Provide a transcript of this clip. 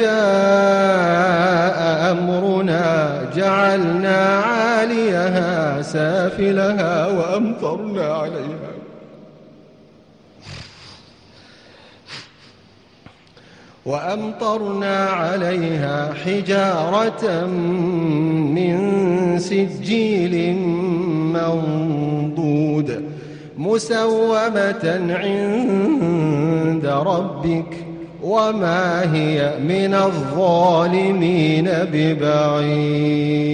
جاء أمرنا جعلنا عاليها سافلها وأمطرنا عليها. وأمطرنا عليها حجارة من سجيل منضود مسومة عند ربك وما هي من الظالمين ببعيد.